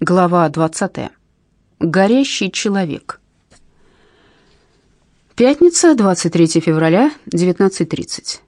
Глава 20. Горящий человек. Пятница, 23 февраля, 19.30.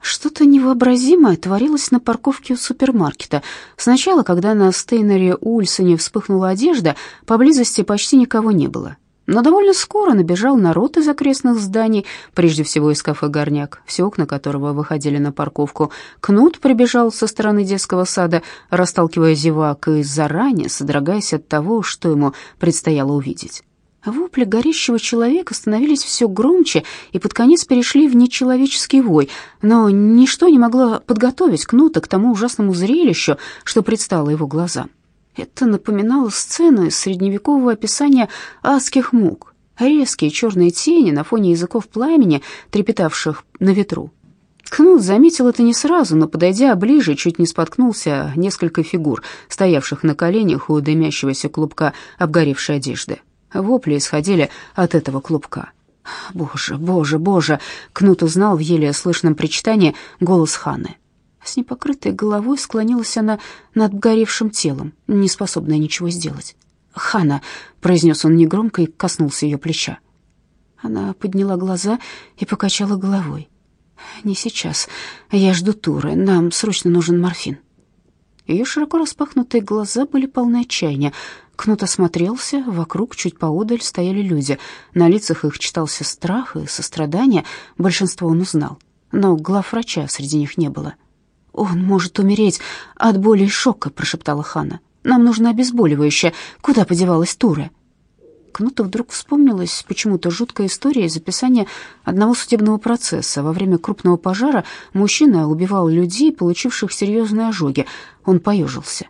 Что-то невообразимое творилось на парковке у супермаркета. Сначала, когда на Стейнере Ульсоне вспыхнула одежда, поблизости почти никого не было. Но довольно скоро набежал народ из окрестных зданий, прежде всего из кафе «Горняк», все окна которого выходили на парковку. Кнут прибежал со стороны детского сада, расталкивая зевак и заранее содрогаясь от того, что ему предстояло увидеть. Вопли горящего человека становились все громче и под конец перешли в нечеловеческий вой, но ничто не могло подготовить Кнута к тому ужасному зрелищу, что предстало его глазам. Это напоминало сцену из средневекового описания адских мук. Резкие черные тени на фоне языков пламени, трепетавших на ветру. Кнут заметил это не сразу, но, подойдя ближе, чуть не споткнулся несколько фигур, стоявших на коленях у дымящегося клубка обгоревшей одежды. Вопли исходили от этого клубка. «Боже, боже, боже!» Кнут узнал в еле слышном причитании голос Ханны. С непокрытой головой склонилась она над горевшим телом, не способная ничего сделать. «Хана!» — произнес он негромко и коснулся ее плеча. Она подняла глаза и покачала головой. «Не сейчас. Я жду Туры. Нам срочно нужен морфин». Ее широко распахнутые глаза были полны отчаяния. Кнут осмотрелся, вокруг, чуть поодаль, стояли люди. На лицах их читался страх и сострадание, большинство он узнал. Но главврача среди них не было. «Он может умереть от боли и шока», — прошептала Хана. «Нам нужно обезболивающее. Куда подевалась Тура?» Кнуту вдруг вспомнилась почему-то жуткая история из описания одного судебного процесса. Во время крупного пожара мужчина убивал людей, получивших серьезные ожоги. Он поежился.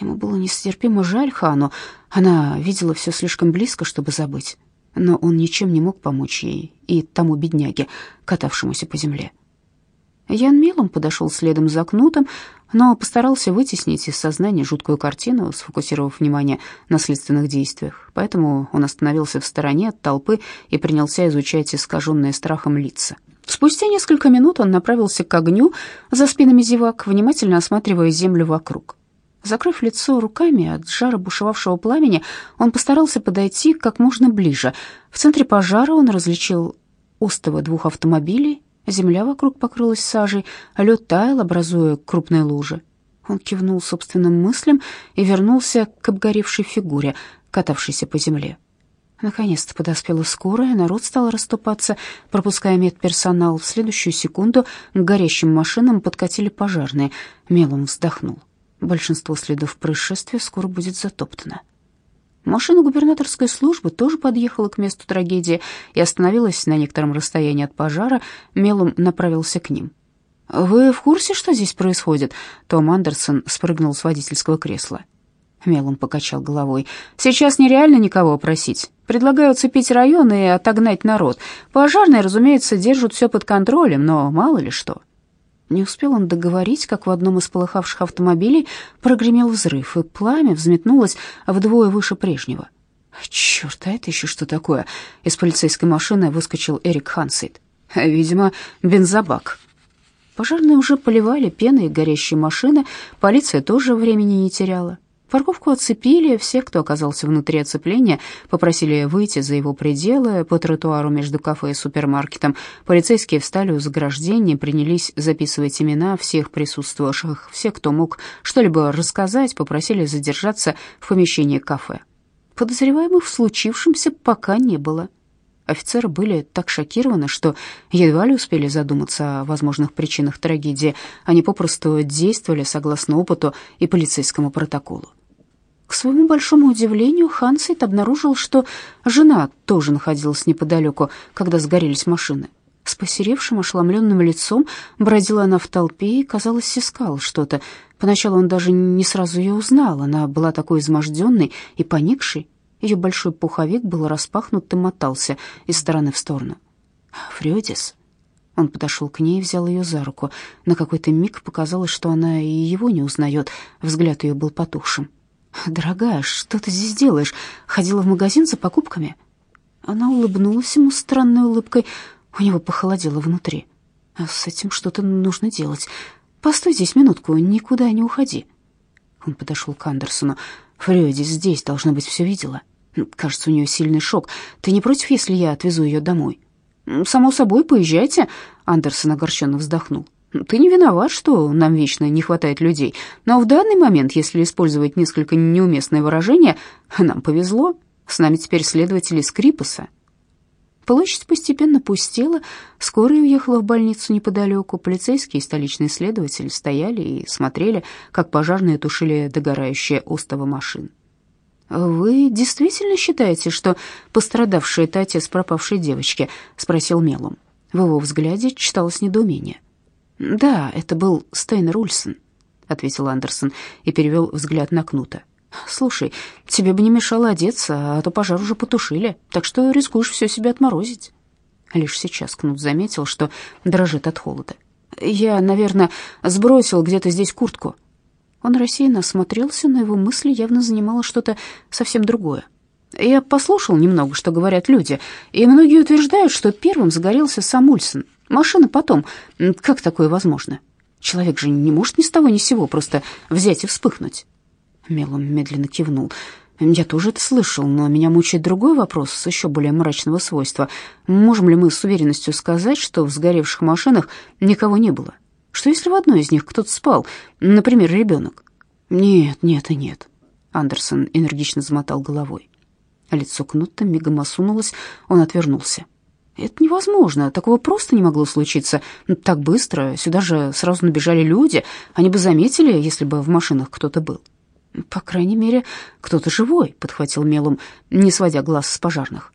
Ему было нестерпимо жаль Хану. Она видела все слишком близко, чтобы забыть. Но он ничем не мог помочь ей и тому бедняге, катавшемуся по земле. Ян мелом подошел следом за Кнутом, но постарался вытеснить из сознания жуткую картину, сфокусировав внимание на следственных действиях. Поэтому он остановился в стороне от толпы и принялся изучать искаженные страхом лица. Спустя несколько минут он направился к огню за спинами зевак, внимательно осматривая землю вокруг. Закрыв лицо руками от жара бушевавшего пламени, он постарался подойти как можно ближе. В центре пожара он различил остовы двух автомобилей Земля вокруг покрылась сажей, а лед таял, образуя крупные лужи. Он кивнул собственным мыслям и вернулся к обгоревшей фигуре, катавшейся по земле. Наконец-то подоспела скорая, народ стал расступаться, пропуская медперсонал. В следующую секунду к горящим машинам подкатили пожарные. Мелом вздохнул. Большинство следов происшествия скоро будет затоптано. Машина губернаторской службы тоже подъехала к месту трагедии и остановилась на некотором расстоянии от пожара. Мелом направился к ним. «Вы в курсе, что здесь происходит?» Том Андерсон спрыгнул с водительского кресла. Мелом покачал головой. «Сейчас нереально никого просить. Предлагаю уцепить район и отогнать народ. Пожарные, разумеется, держат все под контролем, но мало ли что». Не успел он договорить, как в одном из полыхавших автомобилей прогремел взрыв, и пламя взметнулось вдвое выше прежнего. «Черт, а это еще что такое?» Из полицейской машины выскочил Эрик Хансейд. «Видимо, бензобак». Пожарные уже поливали пеной горящие машины, полиция тоже времени не теряла. Парковку оцепили, всех, кто оказался внутри оцепления, попросили выйти за его пределы по тротуару между кафе и супермаркетом. Полицейские встали у заграждения, принялись записывать имена всех присутствовавших. Все, кто мог что-либо рассказать, попросили задержаться в помещении кафе. Подозреваемых в случившемся пока не было. Офицеры были так шокированы, что едва ли успели задуматься о возможных причинах трагедии. Они попросту действовали согласно опыту и полицейскому протоколу. К своему большому удивлению, Хансейт обнаружил, что жена тоже находилась неподалеку, когда сгорелись машины. С посеревшим, ошеломленным лицом бродила она в толпе и, казалось, искала что-то. Поначалу он даже не сразу ее узнал. Она была такой изможденной и поникшей. Ее большой пуховик был распахнут и мотался из стороны в сторону. «Фрёдис?» Он подошел к ней и взял ее за руку. На какой-то миг показалось, что она и его не узнает. Взгляд ее был потухшим. «Дорогая, что ты здесь делаешь? Ходила в магазин за покупками?» Она улыбнулась ему странной улыбкой. У него похолодело внутри. «С этим что-то нужно делать. Постой здесь минутку, никуда не уходи». Он подошел к Андерсону. «Фрёди здесь, должно быть, все видела. Кажется, у нее сильный шок. Ты не против, если я отвезу ее домой?» «Само собой, поезжайте», — Андерсон огорченно вздохнул. «Ты не виноват, что нам вечно не хватает людей, но в данный момент, если использовать несколько неуместное выражение, нам повезло. С нами теперь следователи Скрипуса, Площадь постепенно пустела, скорая уехала в больницу неподалеку, полицейские и столичные следователи стояли и смотрели, как пожарные тушили догорающие остовы машин. «Вы действительно считаете, что пострадавший — это отец пропавшей девочки?» — спросил Мелом. В его взгляде читалось недоумение. «Да, это был Стейнер Ульсен», — ответил Андерсон и перевел взгляд на Кнута. Слушай, тебе бы не мешало одеться, а то пожар уже потушили, так что рискуешь все себе отморозить. Лишь сейчас Кнут заметил, что дрожит от холода. Я, наверное, сбросил где-то здесь куртку. Он рассеянно осмотрелся, но его мысли явно занимало что-то совсем другое. Я послушал немного, что говорят люди, и многие утверждают, что первым загорелся сам Ульсен. Машина потом. Как такое возможно? Человек же не может ни с того ни с сего просто взять и вспыхнуть. Мелом медленно кивнул. «Я тоже это слышал, но меня мучает другой вопрос с еще более мрачного свойства. Можем ли мы с уверенностью сказать, что в сгоревших машинах никого не было? Что если в одной из них кто-то спал, например, ребенок?» «Нет, нет и нет», — Андерсон энергично замотал головой. Лицо Кнутта мигом осунулось, он отвернулся. «Это невозможно, такого просто не могло случиться. Так быстро, сюда же сразу набежали люди, они бы заметили, если бы в машинах кто-то был». «По крайней мере, кто-то живой», — подхватил Мелум, не сводя глаз с пожарных.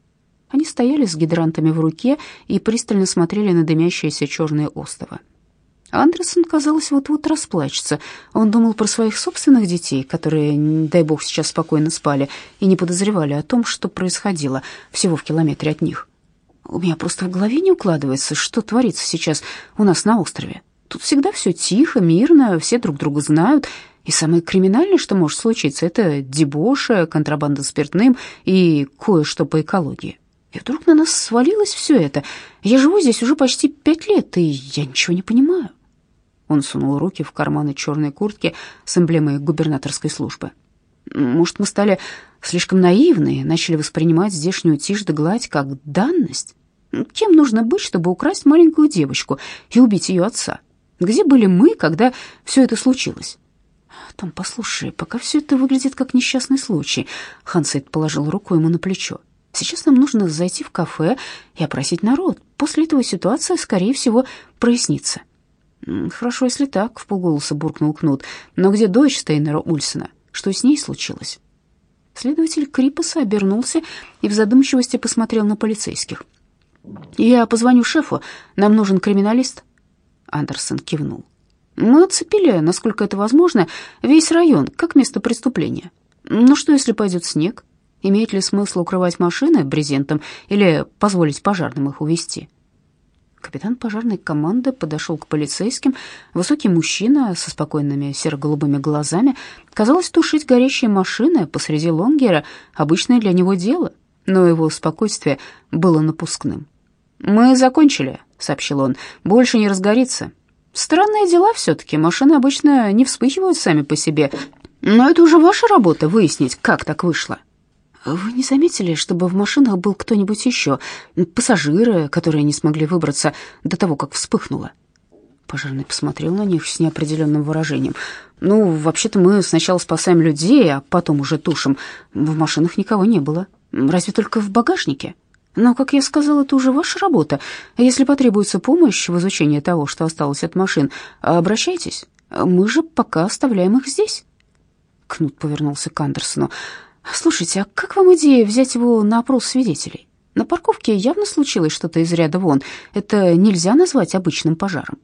Они стояли с гидрантами в руке и пристально смотрели на дымящиеся черные остовы. Андерсон, казалось, вот-вот расплачется. Он думал про своих собственных детей, которые, дай бог, сейчас спокойно спали и не подозревали о том, что происходило всего в километре от них. У меня просто в голове не укладывается, что творится сейчас у нас на острове. Тут всегда все тихо, мирно, все друг друга знают, и самое криминальное, что может случиться, это дебоша, контрабанда спиртным и кое-что по экологии. И вдруг на нас свалилось все это. Я живу здесь уже почти пять лет, и я ничего не понимаю. Он сунул руки в карманы черной куртки с эмблемой губернаторской службы. Может, мы стали слишком наивны и начали воспринимать здешнюю тишь да гладь как данность? Кем нужно быть, чтобы украсть маленькую девочку и убить ее отца? Где были мы, когда все это случилось? Том, послушай, пока все это выглядит как несчастный случай. Хансейд положил руку ему на плечо. Сейчас нам нужно зайти в кафе и опросить народ. После этого ситуация, скорее всего, прояснится. Хорошо, если так, в полголоса буркнул Кнут. Но где дочь Стейнера Ульсена? Что с ней случилось? Следователь Крипаса обернулся и в задумчивости посмотрел на полицейских. «Я позвоню шефу, нам нужен криминалист». Андерсон кивнул. Мы оцепили, насколько это возможно, весь район, как место преступления. Но что, если пойдет снег? Имеет ли смысл укрывать машины брезентом или позволить пожарным их увезти? Капитан пожарной команды подошел к полицейским. Высокий мужчина со спокойными серо-голубыми глазами. Казалось, тушить горящие машины посреди Лонгера — обычное для него дело, но его спокойствие было напускным. «Мы закончили», — сообщил он. «Больше не разгорится. Странные дела все-таки. Машины обычно не вспыхивают сами по себе. Но это уже ваша работа выяснить, как так вышло. Вы не заметили, чтобы в машинах был кто-нибудь еще? Пассажиры, которые не смогли выбраться до того, как вспыхнуло? Пожарный посмотрел на них с неопределенным выражением. «Ну, вообще-то мы сначала спасаем людей, а потом уже тушим. В машинах никого не было. Разве только в багажнике?» Но, как я сказала, это уже ваша работа. Если потребуется помощь в изучении того, что осталось от машин, обращайтесь. Мы же пока оставляем их здесь. Кнут повернулся к Андерсону. Слушайте, а как вам идея взять его на опрос свидетелей? На парковке явно случилось что-то из ряда вон. Это нельзя назвать обычным пожаром.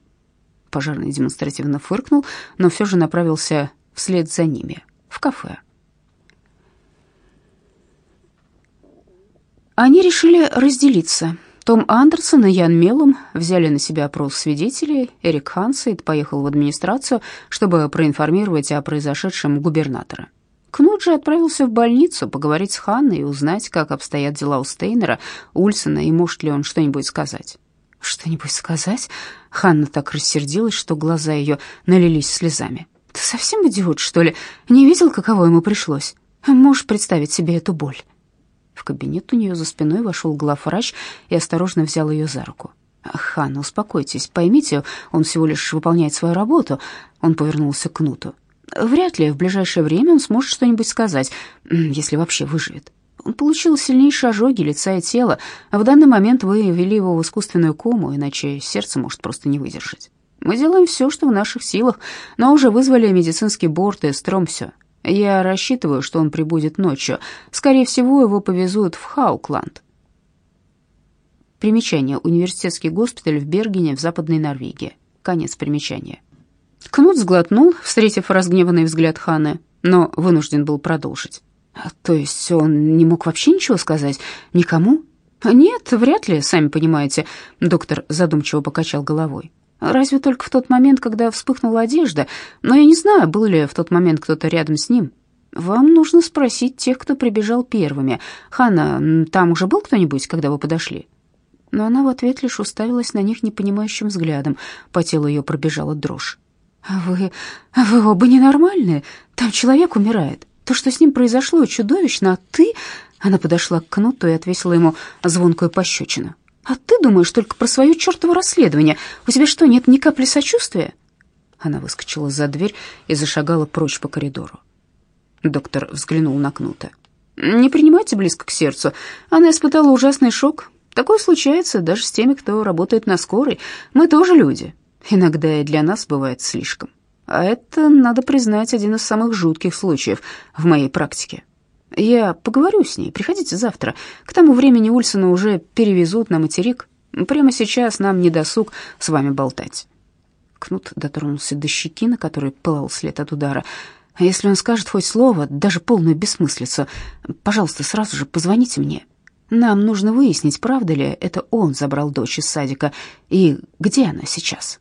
Пожарный демонстративно фыркнул, но все же направился вслед за ними в кафе. Они решили разделиться. Том Андерсон и Ян Мелум взяли на себя опрос свидетелей. Эрик Хансейд поехал в администрацию, чтобы проинформировать о произошедшем губернатора. Кнут же отправился в больницу поговорить с Ханной и узнать, как обстоят дела у Стейнера, Ульсона и может ли он что-нибудь сказать. Что-нибудь сказать? Ханна так рассердилась, что глаза ее налились слезами. Ты совсем идиот, что ли? Не видел, каково ему пришлось? Можешь представить себе эту боль?» В кабинет у нее за спиной вошел главврач и осторожно взял ее за руку. «Ханна, успокойтесь, поймите, он всего лишь выполняет свою работу». Он повернулся к Нуту. «Вряд ли в ближайшее время он сможет что-нибудь сказать, если вообще выживет. Он получил сильнейшие ожоги лица и тела, а в данный момент вы ввели его в искусственную кому, иначе сердце может просто не выдержать. Мы делаем все, что в наших силах, но уже вызвали медицинский борт и стромсё. Я рассчитываю, что он прибудет ночью. Скорее всего, его повезут в Хаукланд. Примечание. Университетский госпиталь в Бергене в Западной Норвегии. Конец примечания. Кнут сглотнул, встретив разгневанный взгляд Ханы, но вынужден был продолжить. «А, «То есть он не мог вообще ничего сказать? Никому?» «Нет, вряд ли, сами понимаете», — доктор задумчиво покачал головой. «Разве только в тот момент, когда вспыхнула одежда, но я не знаю, был ли в тот момент кто-то рядом с ним. Вам нужно спросить тех, кто прибежал первыми. Ханна, там уже был кто-нибудь, когда вы подошли?» Но она в ответ лишь уставилась на них непонимающим взглядом. По телу ее пробежала дрожь. «А «Вы... вы оба ненормальные? Там человек умирает». То, что с ним произошло, чудовищно, а ты...» Она подошла к Кнуту и отвесила ему звонкую пощечину. «А ты думаешь только про свое чертово расследование? У тебя что, нет ни капли сочувствия?» Она выскочила за дверь и зашагала прочь по коридору. Доктор взглянул на Кнута. «Не принимайте близко к сердцу. Она испытала ужасный шок. Такое случается даже с теми, кто работает на скорой. Мы тоже люди. Иногда и для нас бывает слишком». А это, надо признать, один из самых жутких случаев в моей практике. Я поговорю с ней, приходите завтра. К тому времени Ульсона уже перевезут на материк. Прямо сейчас нам не досуг с вами болтать». Кнут дотронулся до щеки, на которой пылал след от удара. «А если он скажет хоть слово, даже полную бессмыслицу, пожалуйста, сразу же позвоните мне. Нам нужно выяснить, правда ли это он забрал дочь из садика и где она сейчас».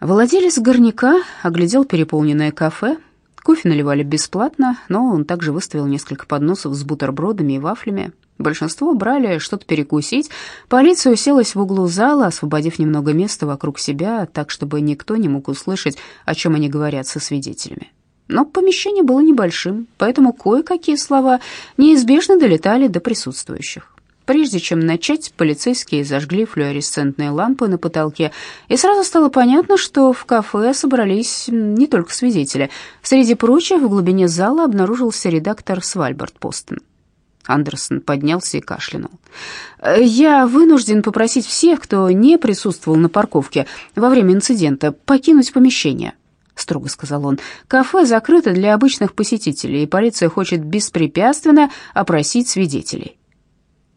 Владелец горняка оглядел переполненное кафе. Кофе наливали бесплатно, но он также выставил несколько подносов с бутербродами и вафлями. Большинство брали что-то перекусить. Полиция уселась в углу зала, освободив немного места вокруг себя, так, чтобы никто не мог услышать, о чем они говорят со свидетелями. Но помещение было небольшим, поэтому кое-какие слова неизбежно долетали до присутствующих. Прежде чем начать, полицейские зажгли флуоресцентные лампы на потолке, и сразу стало понятно, что в кафе собрались не только свидетели. Среди прочих в глубине зала обнаружился редактор Свальбард Постон. Андерсон поднялся и кашлянул. «Я вынужден попросить всех, кто не присутствовал на парковке во время инцидента, покинуть помещение», — строго сказал он. «Кафе закрыто для обычных посетителей, и полиция хочет беспрепятственно опросить свидетелей».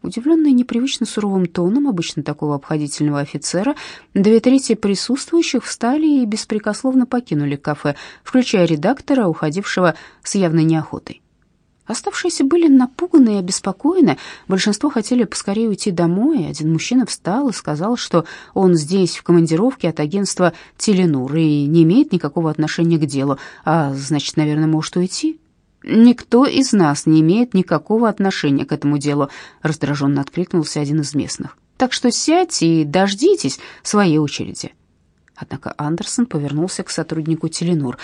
Удивленная непривычно суровым тоном обычно такого обходительного офицера, две трети присутствующих встали и беспрекословно покинули кафе, включая редактора, уходившего с явной неохотой. Оставшиеся были напуганы и обеспокоены, большинство хотели поскорее уйти домой. Один мужчина встал и сказал, что он здесь в командировке от агентства «Теленур» и не имеет никакого отношения к делу, а значит, наверное, может уйти. «Никто из нас не имеет никакого отношения к этому делу», — раздраженно откликнулся один из местных. «Так что сядьте и дождитесь своей очереди». Однако Андерсон повернулся к сотруднику Теленур.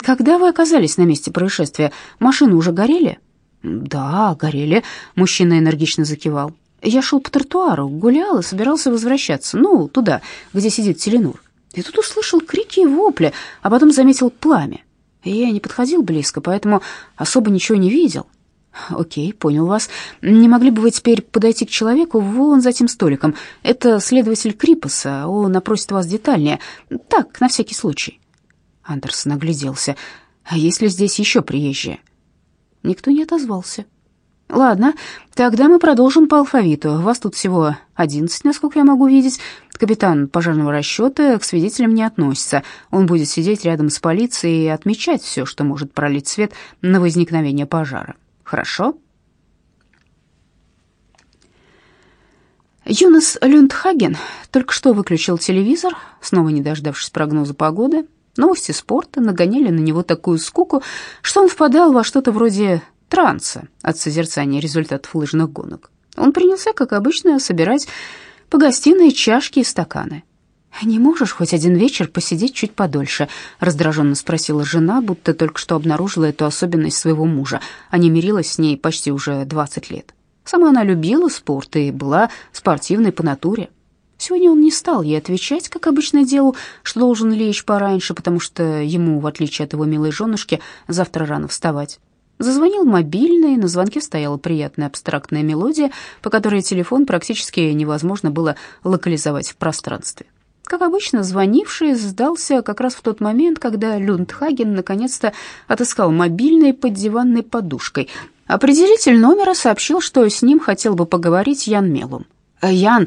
«Когда вы оказались на месте происшествия, машины уже горели?» «Да, горели», — мужчина энергично закивал. «Я шел по тротуару, гулял и собирался возвращаться, ну, туда, где сидит Теленур. И тут услышал крики и вопли, а потом заметил пламя. Я не подходил близко, поэтому особо ничего не видел. Окей, понял вас. Не могли бы вы теперь подойти к человеку вон за тем столиком? Это следователь Крипаса, он опросит вас детальнее. Так, на всякий случай. Андерсон огляделся. А есть ли здесь еще приезжие? Никто не отозвался. Ладно, тогда мы продолжим по алфавиту. Вас тут всего одиннадцать, насколько я могу видеть. Капитан пожарного расчета к свидетелям не относится. Он будет сидеть рядом с полицией и отмечать все, что может пролить свет на возникновение пожара. Хорошо? Юнас Люндхаген только что выключил телевизор, снова не дождавшись прогноза погоды. Новости спорта нагоняли на него такую скуку, что он впадал во что-то вроде транса от созерцания результатов лыжных гонок. Он принялся, как обычно, собирать по гостиной чашки и стаканы. «Не можешь хоть один вечер посидеть чуть подольше?» — раздраженно спросила жена, будто только что обнаружила эту особенность своего мужа, не мирилась с ней почти уже 20 лет. Сама она любила спорт и была спортивной по натуре. Сегодня он не стал ей отвечать, как обычно делал, что должен лечь пораньше, потому что ему, в отличие от его милой женушки, завтра рано вставать. Зазвонил мобильный, на звонке стояла приятная абстрактная мелодия, по которой телефон практически невозможно было локализовать в пространстве. Как обычно, звонивший сдался как раз в тот момент, когда Люндхаген наконец-то отыскал мобильный под диванной подушкой. Определитель номера сообщил, что с ним хотел бы поговорить Ян Мелум. «Ян,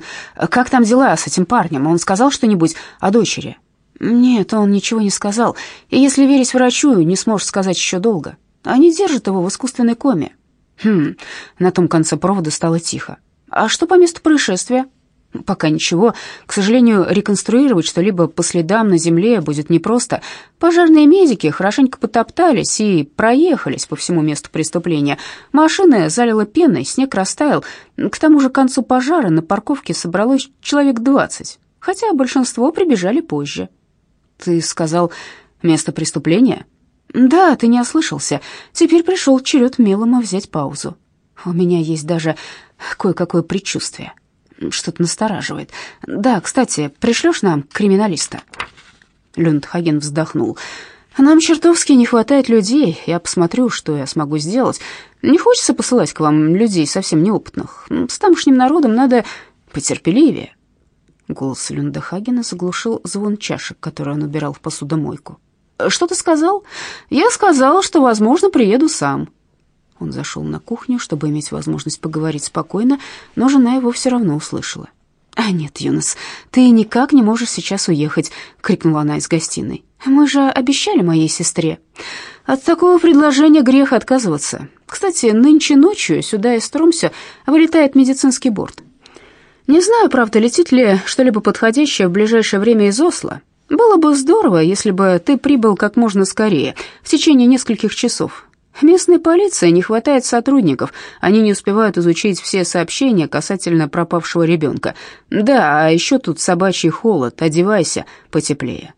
как там дела с этим парнем? Он сказал что-нибудь о дочери?» «Нет, он ничего не сказал. И если верить врачу, не сможет сказать еще долго. Они держат его в искусственной коме». «Хм...» На том конце провода стало тихо. «А что по месту происшествия?» Пока ничего. К сожалению, реконструировать что-либо по следам на земле будет непросто. Пожарные медики хорошенько потоптались и проехались по всему месту преступления. Машины залило пеной, снег растаял. К тому же к концу пожара на парковке собралось человек двадцать, хотя большинство прибежали позже. «Ты сказал, место преступления?» «Да, ты не ослышался. Теперь пришел черед Мелома взять паузу. У меня есть даже кое-какое предчувствие». Что-то настораживает. Да, кстати, пришлешь нам криминалиста?» Люндхаген вздохнул. «Нам чертовски не хватает людей. Я посмотрю, что я смогу сделать. Не хочется посылать к вам людей совсем неопытных. С тамошним народом надо потерпеливее». Голос Люндхагена заглушил звон чашек, которые он убирал в посудомойку. «Что ты сказал?» «Я сказал, что, возможно, приеду сам». Он зашел на кухню, чтобы иметь возможность поговорить спокойно, но жена его все равно услышала. «А нет, Юнос, ты никак не можешь сейчас уехать», — крикнула она из гостиной. «Мы же обещали моей сестре». «От такого предложения грех отказываться. Кстати, нынче ночью сюда из Тромся вылетает медицинский борт. Не знаю, правда, летит ли что-либо подходящее в ближайшее время из Осло. Было бы здорово, если бы ты прибыл как можно скорее, в течение нескольких часов. Местной полиции не хватает сотрудников, они не успевают изучить все сообщения касательно пропавшего ребенка. Да, а еще тут собачий холод, одевайся потеплее.